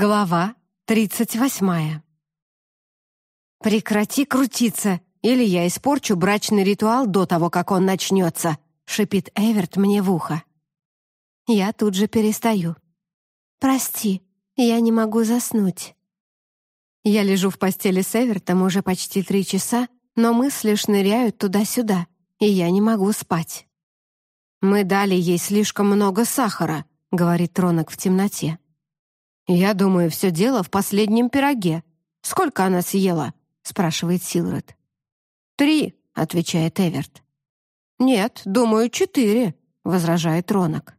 Глава тридцать восьмая. «Прекрати крутиться, или я испорчу брачный ритуал до того, как он начнется», — шипит Эверт мне в ухо. Я тут же перестаю. «Прости, я не могу заснуть». Я лежу в постели с Эвертом уже почти три часа, но мысли шныряют туда-сюда, и я не могу спать. «Мы дали ей слишком много сахара», — говорит Ронок в темноте. «Я думаю, все дело в последнем пироге. Сколько она съела?» — спрашивает Силред. «Три», — отвечает Эверт. «Нет, думаю, четыре», — возражает Ронок.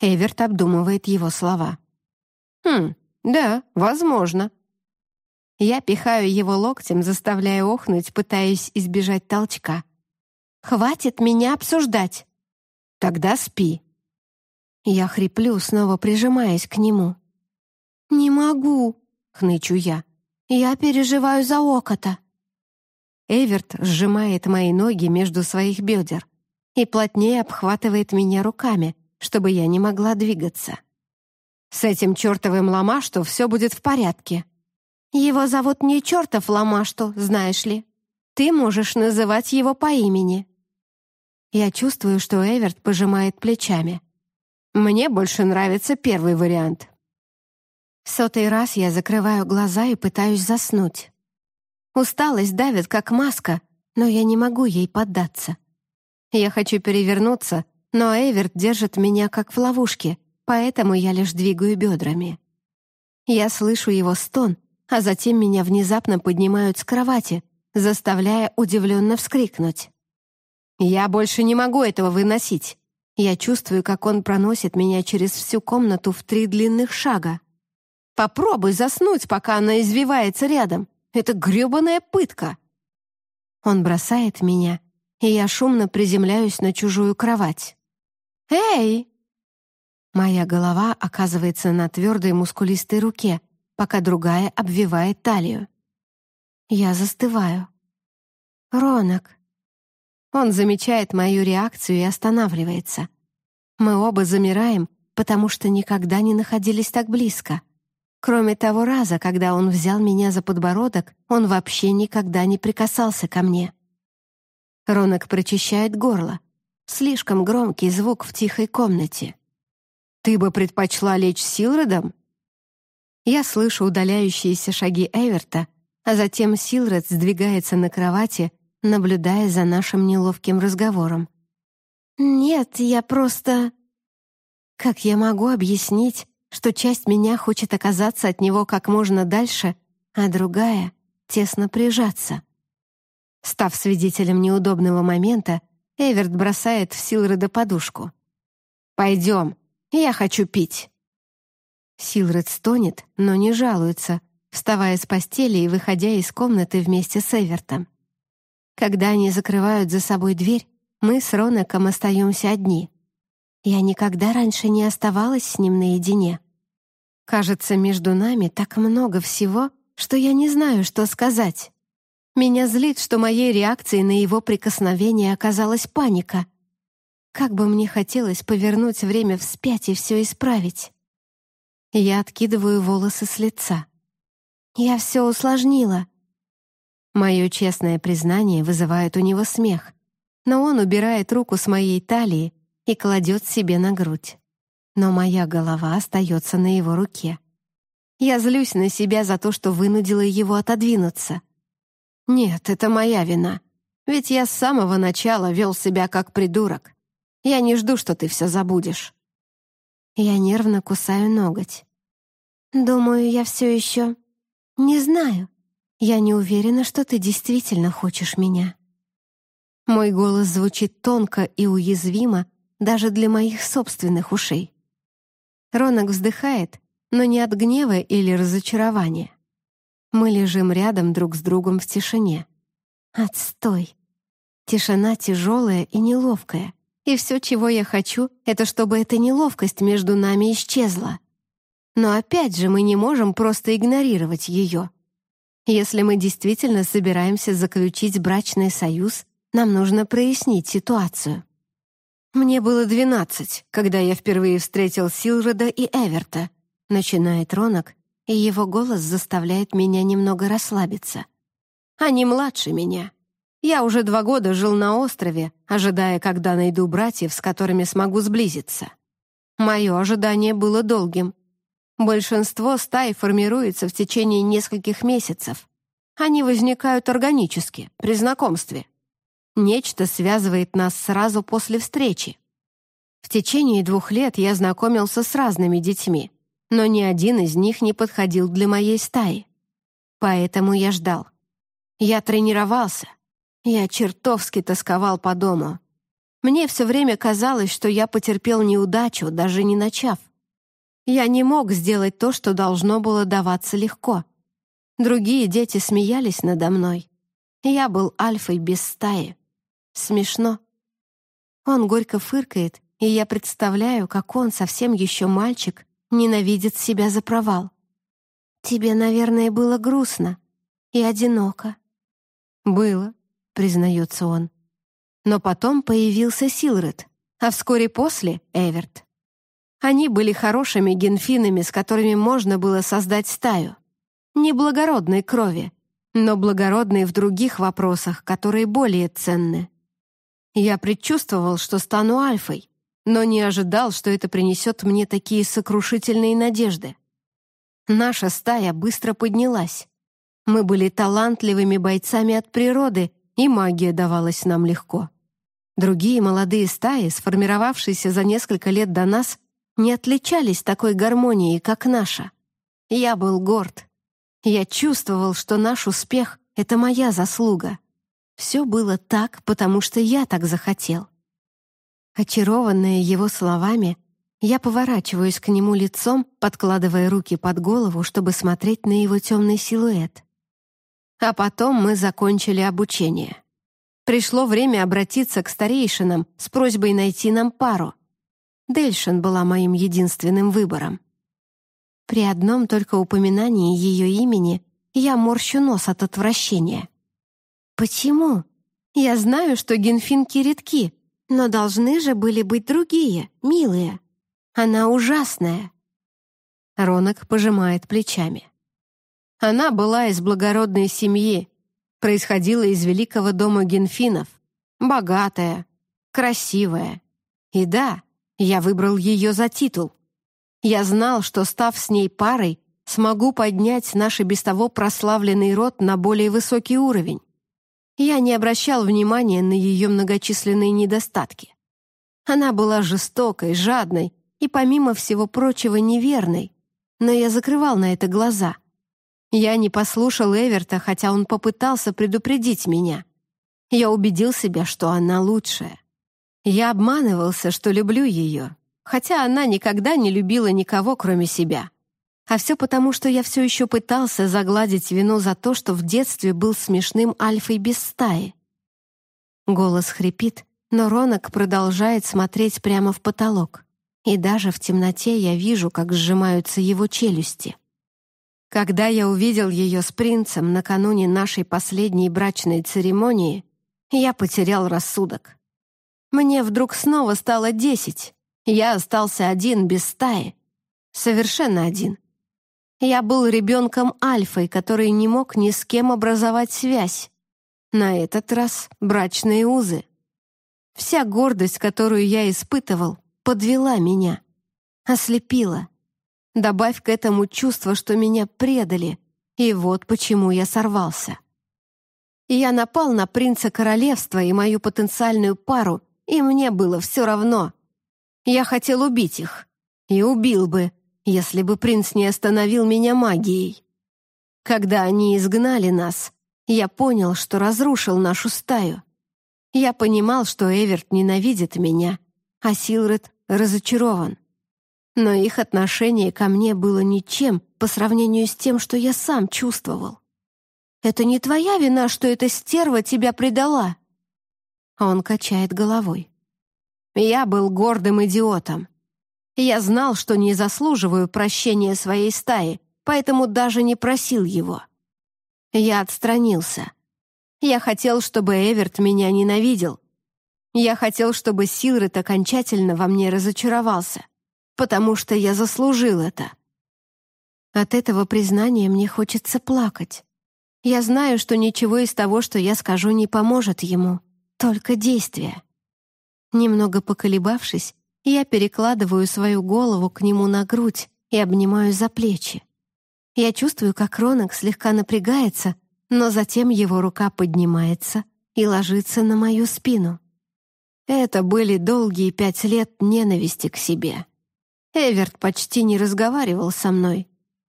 Эверт обдумывает его слова. «Хм, да, возможно». Я пихаю его локтем, заставляя охнуть, пытаясь избежать толчка. «Хватит меня обсуждать!» «Тогда спи». Я хриплю, снова прижимаясь к нему. «Не могу», — хнычу я. «Я переживаю за окота». Эверт сжимает мои ноги между своих бедер и плотнее обхватывает меня руками, чтобы я не могла двигаться. С этим чертовым ломашту все будет в порядке. Его зовут не чертов ломашту, знаешь ли. Ты можешь называть его по имени. Я чувствую, что Эверт пожимает плечами. Мне больше нравится первый вариант. В сотый раз я закрываю глаза и пытаюсь заснуть. Усталость давит, как маска, но я не могу ей поддаться. Я хочу перевернуться, но Эверт держит меня как в ловушке, поэтому я лишь двигаю бедрами. Я слышу его стон, а затем меня внезапно поднимают с кровати, заставляя удивленно вскрикнуть. «Я больше не могу этого выносить!» Я чувствую, как он проносит меня через всю комнату в три длинных шага. Попробуй заснуть, пока она извивается рядом. Это грёбаная пытка. Он бросает меня, и я шумно приземляюсь на чужую кровать. «Эй!» Моя голова оказывается на твердой мускулистой руке, пока другая обвивает талию. Я застываю. «Ронок!» Он замечает мою реакцию и останавливается. Мы оба замираем, потому что никогда не находились так близко. Кроме того раза, когда он взял меня за подбородок, он вообще никогда не прикасался ко мне. Ронок прочищает горло. Слишком громкий звук в тихой комнате. «Ты бы предпочла лечь с Силредом?» Я слышу удаляющиеся шаги Эверта, а затем Силред сдвигается на кровати, наблюдая за нашим неловким разговором. «Нет, я просто...» Как я могу объяснить, что часть меня хочет оказаться от него как можно дальше, а другая — тесно прижаться. Став свидетелем неудобного момента, Эверт бросает в Силреда подушку. «Пойдем, я хочу пить». Силред стонет, но не жалуется, вставая с постели и выходя из комнаты вместе с Эвертом. Когда они закрывают за собой дверь, мы с Ронеком остаемся одни. Я никогда раньше не оставалась с ним наедине. Кажется, между нами так много всего, что я не знаю, что сказать. Меня злит, что моей реакцией на его прикосновение оказалась паника. Как бы мне хотелось повернуть время вспять и все исправить. Я откидываю волосы с лица. Я все усложнила. Мое честное признание вызывает у него смех, но он убирает руку с моей талии и кладет себе на грудь. Но моя голова остается на его руке. Я злюсь на себя за то, что вынудила его отодвинуться. Нет, это моя вина. Ведь я с самого начала вел себя как придурок. Я не жду, что ты все забудешь. Я нервно кусаю ноготь. Думаю, я все еще... Не знаю. Я не уверена, что ты действительно хочешь меня. Мой голос звучит тонко и уязвимо, даже для моих собственных ушей. Ронок вздыхает, но не от гнева или разочарования. Мы лежим рядом друг с другом в тишине. Отстой. Тишина тяжелая и неловкая. И все, чего я хочу, это чтобы эта неловкость между нами исчезла. Но опять же мы не можем просто игнорировать ее. Если мы действительно собираемся заключить брачный союз, нам нужно прояснить ситуацию. Мне было двенадцать, когда я впервые встретил Силреда и Эверта, начинает Ронок, и его голос заставляет меня немного расслабиться. Они младше меня. Я уже два года жил на острове, ожидая, когда найду братьев, с которыми смогу сблизиться. Мое ожидание было долгим. Большинство стай формируется в течение нескольких месяцев. Они возникают органически, при знакомстве. Нечто связывает нас сразу после встречи. В течение двух лет я знакомился с разными детьми, но ни один из них не подходил для моей стаи. Поэтому я ждал. Я тренировался. Я чертовски тосковал по дому. Мне все время казалось, что я потерпел неудачу, даже не начав. Я не мог сделать то, что должно было даваться легко. Другие дети смеялись надо мной. Я был альфой без стаи. Смешно. Он горько фыркает, и я представляю, как он, совсем еще мальчик, ненавидит себя за провал. Тебе, наверное, было грустно и одиноко. Было, признается он. Но потом появился Силред, а вскоре после — Эверт. Они были хорошими генфинами, с которыми можно было создать стаю. Не благородной крови, но благородной в других вопросах, которые более ценны. Я предчувствовал, что стану альфой, но не ожидал, что это принесет мне такие сокрушительные надежды. Наша стая быстро поднялась. Мы были талантливыми бойцами от природы, и магия давалась нам легко. Другие молодые стаи, сформировавшиеся за несколько лет до нас, не отличались такой гармонией, как наша. Я был горд. Я чувствовал, что наш успех — это моя заслуга. Все было так, потому что я так захотел. Очарованная его словами, я поворачиваюсь к нему лицом, подкладывая руки под голову, чтобы смотреть на его темный силуэт. А потом мы закончили обучение. Пришло время обратиться к старейшинам с просьбой найти нам пару. Дельшин была моим единственным выбором. При одном только упоминании ее имени я морщу нос от отвращения. «Почему? Я знаю, что генфинки редки, но должны же были быть другие, милые. Она ужасная». Ронок пожимает плечами. Она была из благородной семьи, происходила из великого дома генфинов, богатая, красивая. И да, я выбрал ее за титул. Я знал, что, став с ней парой, смогу поднять наш и без того прославленный род на более высокий уровень. Я не обращал внимания на ее многочисленные недостатки. Она была жестокой, жадной и, помимо всего прочего, неверной, но я закрывал на это глаза. Я не послушал Эверта, хотя он попытался предупредить меня. Я убедил себя, что она лучшая. Я обманывался, что люблю ее, хотя она никогда не любила никого, кроме себя. А все потому, что я все еще пытался загладить вину за то, что в детстве был смешным альфой без стаи. Голос хрипит, но Ронок продолжает смотреть прямо в потолок. И даже в темноте я вижу, как сжимаются его челюсти. Когда я увидел ее с принцем накануне нашей последней брачной церемонии, я потерял рассудок. Мне вдруг снова стало десять. Я остался один без стаи. Совершенно один. Я был ребенком Альфой, который не мог ни с кем образовать связь. На этот раз брачные узы. Вся гордость, которую я испытывал, подвела меня. Ослепила. Добавь к этому чувство, что меня предали, и вот почему я сорвался. Я напал на принца королевства и мою потенциальную пару, и мне было все равно. Я хотел убить их. И убил бы, если бы принц не остановил меня магией. Когда они изгнали нас, я понял, что разрушил нашу стаю. Я понимал, что Эверт ненавидит меня, а Силред разочарован. Но их отношение ко мне было ничем по сравнению с тем, что я сам чувствовал. «Это не твоя вина, что эта стерва тебя предала?» Он качает головой. «Я был гордым идиотом. Я знал, что не заслуживаю прощения своей стаи, поэтому даже не просил его. Я отстранился. Я хотел, чтобы Эверт меня ненавидел. Я хотел, чтобы Силред окончательно во мне разочаровался, потому что я заслужил это. От этого признания мне хочется плакать. Я знаю, что ничего из того, что я скажу, не поможет ему, только действие. Немного поколебавшись, я перекладываю свою голову к нему на грудь и обнимаю за плечи. Я чувствую, как Ронок слегка напрягается, но затем его рука поднимается и ложится на мою спину. Это были долгие пять лет ненависти к себе. Эверт почти не разговаривал со мной.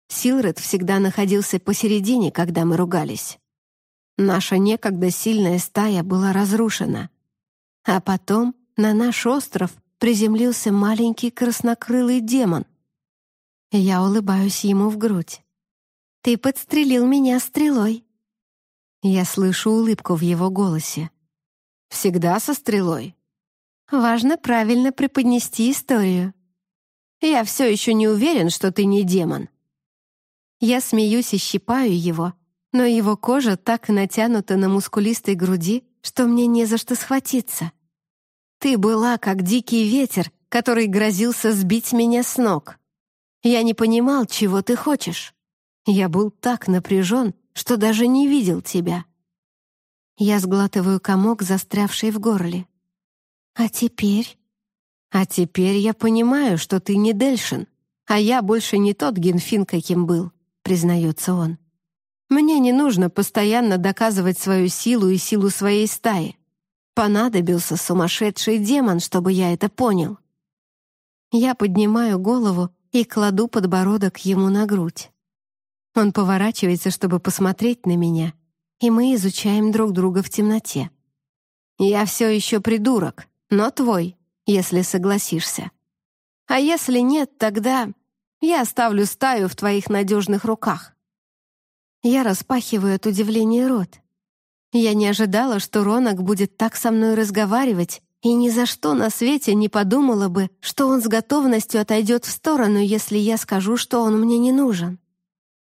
Силред всегда находился посередине, когда мы ругались. Наша некогда сильная стая была разрушена. А потом на наш остров приземлился маленький краснокрылый демон. Я улыбаюсь ему в грудь. «Ты подстрелил меня стрелой». Я слышу улыбку в его голосе. «Всегда со стрелой?» Важно правильно преподнести историю. Я все еще не уверен, что ты не демон. Я смеюсь и щипаю его, но его кожа так натянута на мускулистой груди, что мне не за что схватиться. Ты была как дикий ветер, который грозился сбить меня с ног. Я не понимал, чего ты хочешь. Я был так напряжен, что даже не видел тебя. Я сглатываю комок, застрявший в горле. «А теперь?» «А теперь я понимаю, что ты не Дельшин, а я больше не тот Генфин, каким был», — признается он. «Мне не нужно постоянно доказывать свою силу и силу своей стаи. Понадобился сумасшедший демон, чтобы я это понял». Я поднимаю голову и кладу подбородок ему на грудь. Он поворачивается, чтобы посмотреть на меня, и мы изучаем друг друга в темноте. «Я все еще придурок», но твой, если согласишься. А если нет, тогда я оставлю стаю в твоих надежных руках». Я распахиваю от удивления рот. Я не ожидала, что Ронок будет так со мной разговаривать, и ни за что на свете не подумала бы, что он с готовностью отойдет в сторону, если я скажу, что он мне не нужен.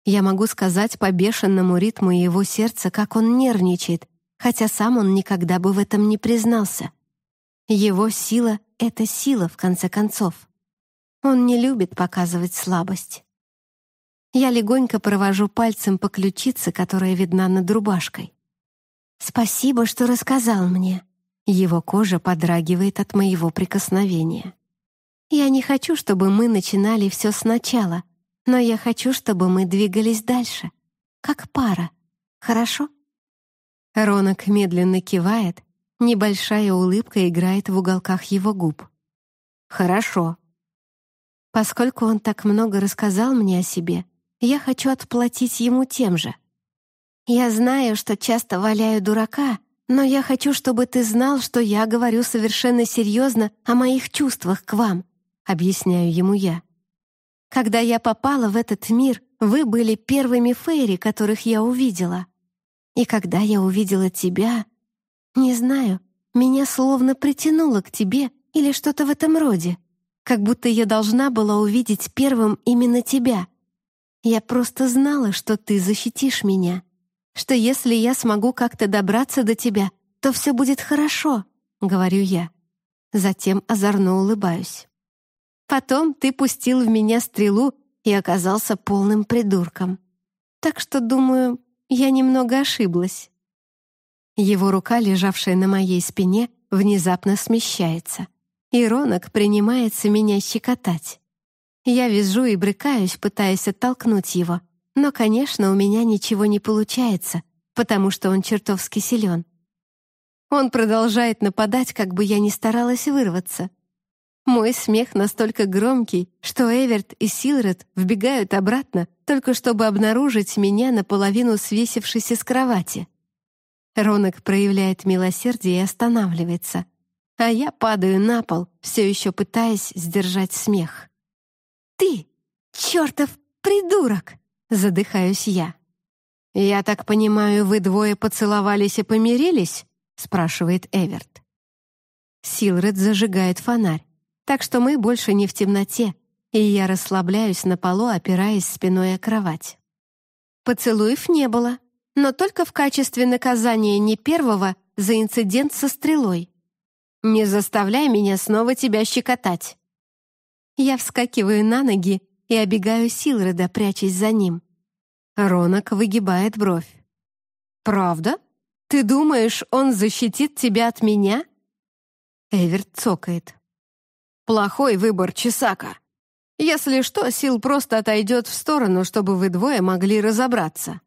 Я могу сказать по бешеному ритму его сердца, как он нервничает, хотя сам он никогда бы в этом не признался. Его сила — это сила, в конце концов. Он не любит показывать слабость. Я легонько провожу пальцем по ключице, которая видна над рубашкой. «Спасибо, что рассказал мне». Его кожа подрагивает от моего прикосновения. «Я не хочу, чтобы мы начинали все сначала, но я хочу, чтобы мы двигались дальше, как пара. Хорошо?» Ронок медленно кивает, Небольшая улыбка играет в уголках его губ. «Хорошо». Поскольку он так много рассказал мне о себе, я хочу отплатить ему тем же. Я знаю, что часто валяю дурака, но я хочу, чтобы ты знал, что я говорю совершенно серьезно о моих чувствах к вам, объясняю ему я. Когда я попала в этот мир, вы были первыми фейри, которых я увидела. И когда я увидела тебя, «Не знаю, меня словно притянуло к тебе или что-то в этом роде, как будто я должна была увидеть первым именно тебя. Я просто знала, что ты защитишь меня, что если я смогу как-то добраться до тебя, то все будет хорошо», — говорю я. Затем озорно улыбаюсь. Потом ты пустил в меня стрелу и оказался полным придурком. Так что, думаю, я немного ошиблась. Его рука, лежавшая на моей спине, внезапно смещается. И Ронок принимается меня щекотать. Я визжу и брыкаюсь, пытаясь оттолкнуть его. Но, конечно, у меня ничего не получается, потому что он чертовски силен. Он продолжает нападать, как бы я ни старалась вырваться. Мой смех настолько громкий, что Эверт и Силред вбегают обратно, только чтобы обнаружить меня наполовину свесившейся с кровати. Ронок проявляет милосердие и останавливается, а я падаю на пол, все еще пытаясь сдержать смех. «Ты, чертов придурок!» — задыхаюсь я. «Я так понимаю, вы двое поцеловались и помирились?» — спрашивает Эверт. Силред зажигает фонарь, так что мы больше не в темноте, и я расслабляюсь на полу, опираясь спиной о кровать. Поцелуев не было, но только в качестве наказания не первого за инцидент со стрелой. «Не заставляй меня снова тебя щекотать». Я вскакиваю на ноги и обегаю Силреда, прячась за ним. Ронок выгибает бровь. «Правда? Ты думаешь, он защитит тебя от меня?» Эверт цокает. «Плохой выбор, Чесака. Если что, Сил просто отойдет в сторону, чтобы вы двое могли разобраться.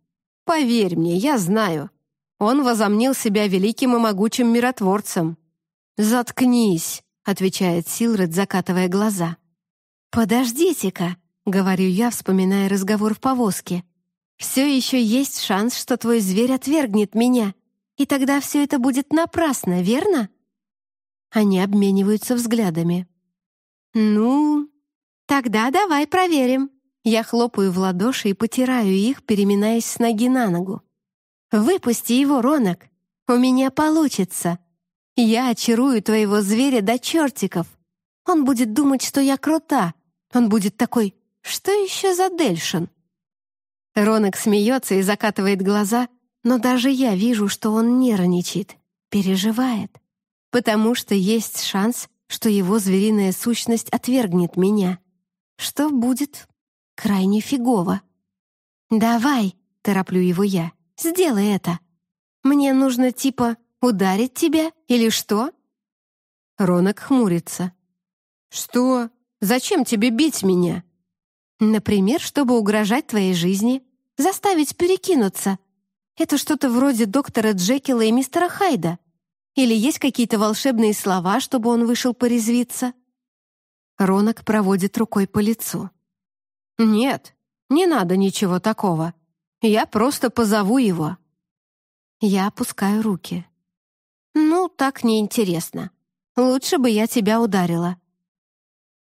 Поверь мне, я знаю. Он возомнил себя великим и могучим миротворцем. «Заткнись», — отвечает Силред, закатывая глаза. «Подождите-ка», — говорю я, вспоминая разговор в повозке. «Все еще есть шанс, что твой зверь отвергнет меня, и тогда все это будет напрасно, верно?» Они обмениваются взглядами. «Ну, тогда давай проверим». Я хлопаю в ладоши и потираю их, переминаясь с ноги на ногу. «Выпусти его, Ронок! У меня получится! Я очарую твоего зверя до чертиков! Он будет думать, что я крута! Он будет такой, что еще за Дельшин?» Ронок смеется и закатывает глаза, но даже я вижу, что он нервничает, переживает, потому что есть шанс, что его звериная сущность отвергнет меня, что будет крайне фигово. «Давай!» — тороплю его я. Сделай это. Мне нужно типа ударить тебя или что?» Ронок хмурится. «Что? Зачем тебе бить меня?» «Например, чтобы угрожать твоей жизни, заставить перекинуться. Это что-то вроде доктора Джекила и мистера Хайда. Или есть какие-то волшебные слова, чтобы он вышел порезвиться?» Ронок проводит рукой по лицу. «Нет, не надо ничего такого. Я просто позову его». Я опускаю руки. «Ну, так неинтересно. Лучше бы я тебя ударила».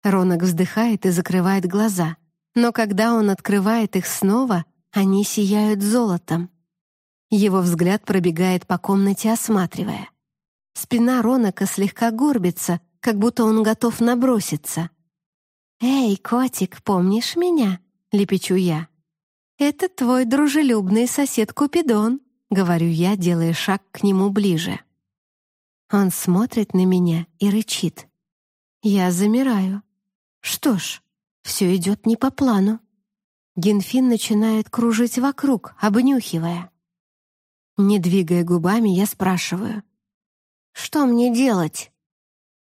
Ронок вздыхает и закрывает глаза, но когда он открывает их снова, они сияют золотом. Его взгляд пробегает по комнате, осматривая. Спина Ронака слегка горбится, как будто он готов наброситься. «Эй, котик, помнишь меня?» — лепечу я. «Это твой дружелюбный сосед Купидон», — говорю я, делая шаг к нему ближе. Он смотрит на меня и рычит. Я замираю. Что ж, все идет не по плану. Генфин начинает кружить вокруг, обнюхивая. Не двигая губами, я спрашиваю. «Что мне делать?»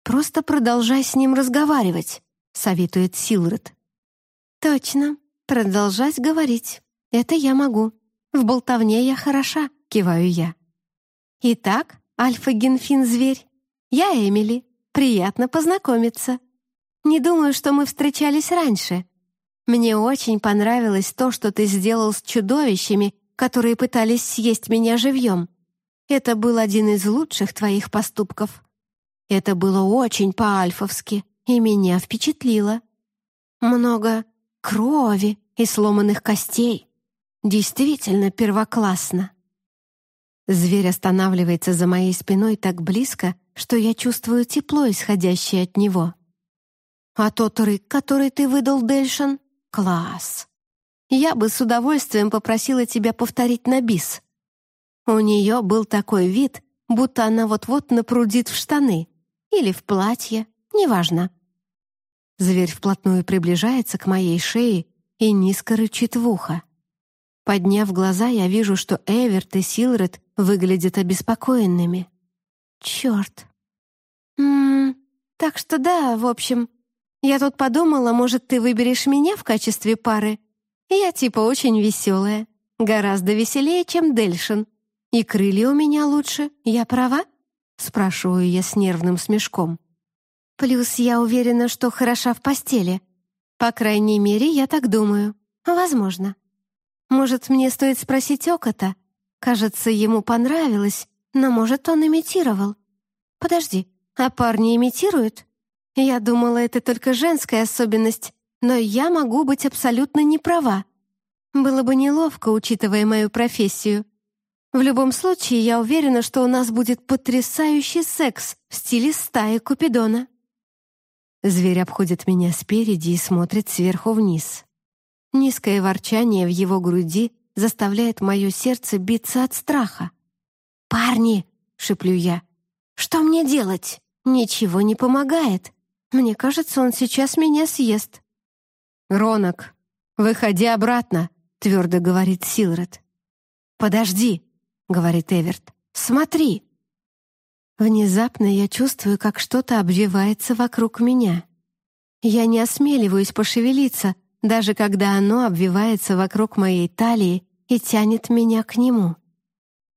«Просто продолжай с ним разговаривать», — советует Силред. «Точно, продолжать говорить. «Это я могу. В болтовне я хороша», — киваю я. «Итак, альфа-генфин-зверь, я Эмили. Приятно познакомиться. Не думаю, что мы встречались раньше. Мне очень понравилось то, что ты сделал с чудовищами, которые пытались съесть меня живьем. Это был один из лучших твоих поступков. Это было очень по-альфовски, и меня впечатлило. Много крови и сломанных костей. Действительно первоклассно. Зверь останавливается за моей спиной так близко, что я чувствую тепло, исходящее от него. А тот рык, который ты выдал, Дельшин, класс. Я бы с удовольствием попросила тебя повторить на бис. У нее был такой вид, будто она вот-вот напрудит в штаны или в платье, неважно. Зверь вплотную приближается к моей шее и низко рычит в ухо. Подняв глаза, я вижу, что Эверт и Силред выглядят обеспокоенными. Черт. Ммм, так что да, в общем, я тут подумала, может, ты выберешь меня в качестве пары. Я типа очень веселая, гораздо веселее, чем Дельшин. И крылья у меня лучше, я права? Спрашиваю я с нервным смешком. Плюс я уверена, что хороша в постели. По крайней мере, я так думаю. Возможно. Может, мне стоит спросить Окота? Кажется, ему понравилось, но, может, он имитировал. Подожди, а парни имитируют? Я думала, это только женская особенность, но я могу быть абсолютно не права. Было бы неловко, учитывая мою профессию. В любом случае, я уверена, что у нас будет потрясающий секс в стиле стаи Купидона. Зверь обходит меня спереди и смотрит сверху вниз. Низкое ворчание в его груди заставляет мое сердце биться от страха. «Парни!» — шеплю я. «Что мне делать? Ничего не помогает. Мне кажется, он сейчас меня съест». «Ронок, выходи обратно», — твердо говорит Силред. «Подожди», — говорит Эверт, — «смотри». Внезапно я чувствую, как что-то обвивается вокруг меня. Я не осмеливаюсь пошевелиться, даже когда оно обвивается вокруг моей талии и тянет меня к нему.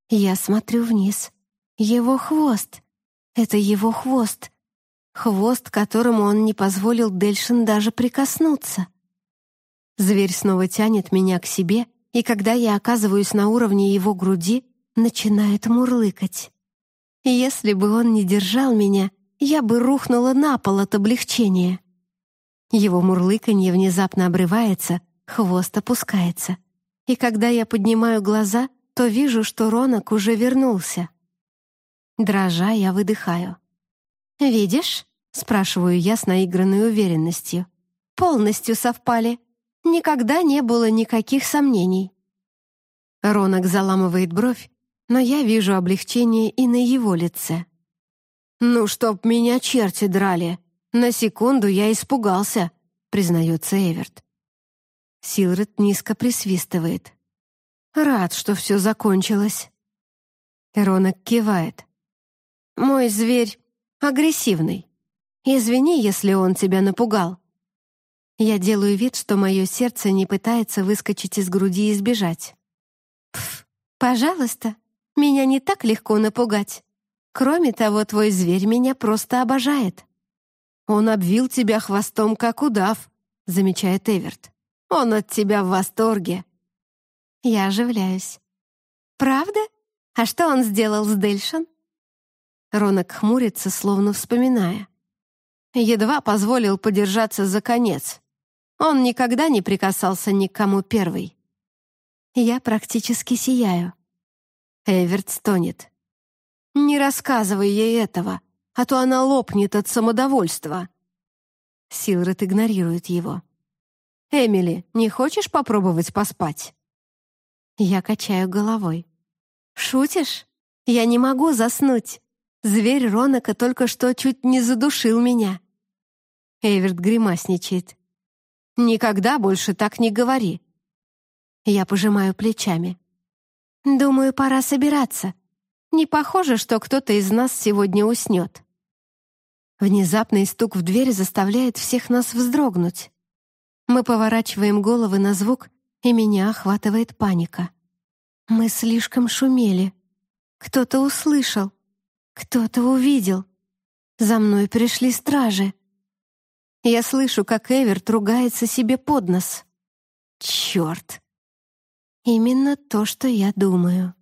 Я смотрю вниз. Его хвост. Это его хвост. Хвост, которому он не позволил Дельшин даже прикоснуться. Зверь снова тянет меня к себе, и когда я оказываюсь на уровне его груди, начинает мурлыкать. Если бы он не держал меня, я бы рухнула на пол от облегчения. Его мурлыканье внезапно обрывается, хвост опускается. И когда я поднимаю глаза, то вижу, что Ронок уже вернулся. Дрожа, я выдыхаю. «Видишь?» — спрашиваю я с наигранной уверенностью. «Полностью совпали. Никогда не было никаких сомнений». Ронок заламывает бровь, но я вижу облегчение и на его лице. «Ну, чтоб меня черти драли! На секунду я испугался», — признается Эверт. Силред низко присвистывает. «Рад, что все закончилось». Ронок кивает. «Мой зверь агрессивный. Извини, если он тебя напугал». Я делаю вид, что мое сердце не пытается выскочить из груди и сбежать. «Пф, пожалуйста, меня не так легко напугать. Кроме того, твой зверь меня просто обожает». «Он обвил тебя хвостом, как удав», — замечает Эверт. «Он от тебя в восторге». Я оживляюсь. «Правда? А что он сделал с Дельшин?» Ронок хмурится, словно вспоминая. Едва позволил подержаться за конец. Он никогда не прикасался ни к кому первый. Я практически сияю. Эверт стонет. «Не рассказывай ей этого, а то она лопнет от самодовольства». Силред игнорирует его. «Эмили, не хочешь попробовать поспать?» Я качаю головой. «Шутишь? Я не могу заснуть. Зверь Ронака только что чуть не задушил меня». Эверт гримасничает. «Никогда больше так не говори». Я пожимаю плечами. «Думаю, пора собираться. Не похоже, что кто-то из нас сегодня уснет». Внезапный стук в дверь заставляет всех нас вздрогнуть. Мы поворачиваем головы на звук, и меня охватывает паника. Мы слишком шумели. Кто-то услышал. Кто-то увидел. За мной пришли стражи. Я слышу, как Эверт ругается себе под нос. Черт! Именно то, что я думаю.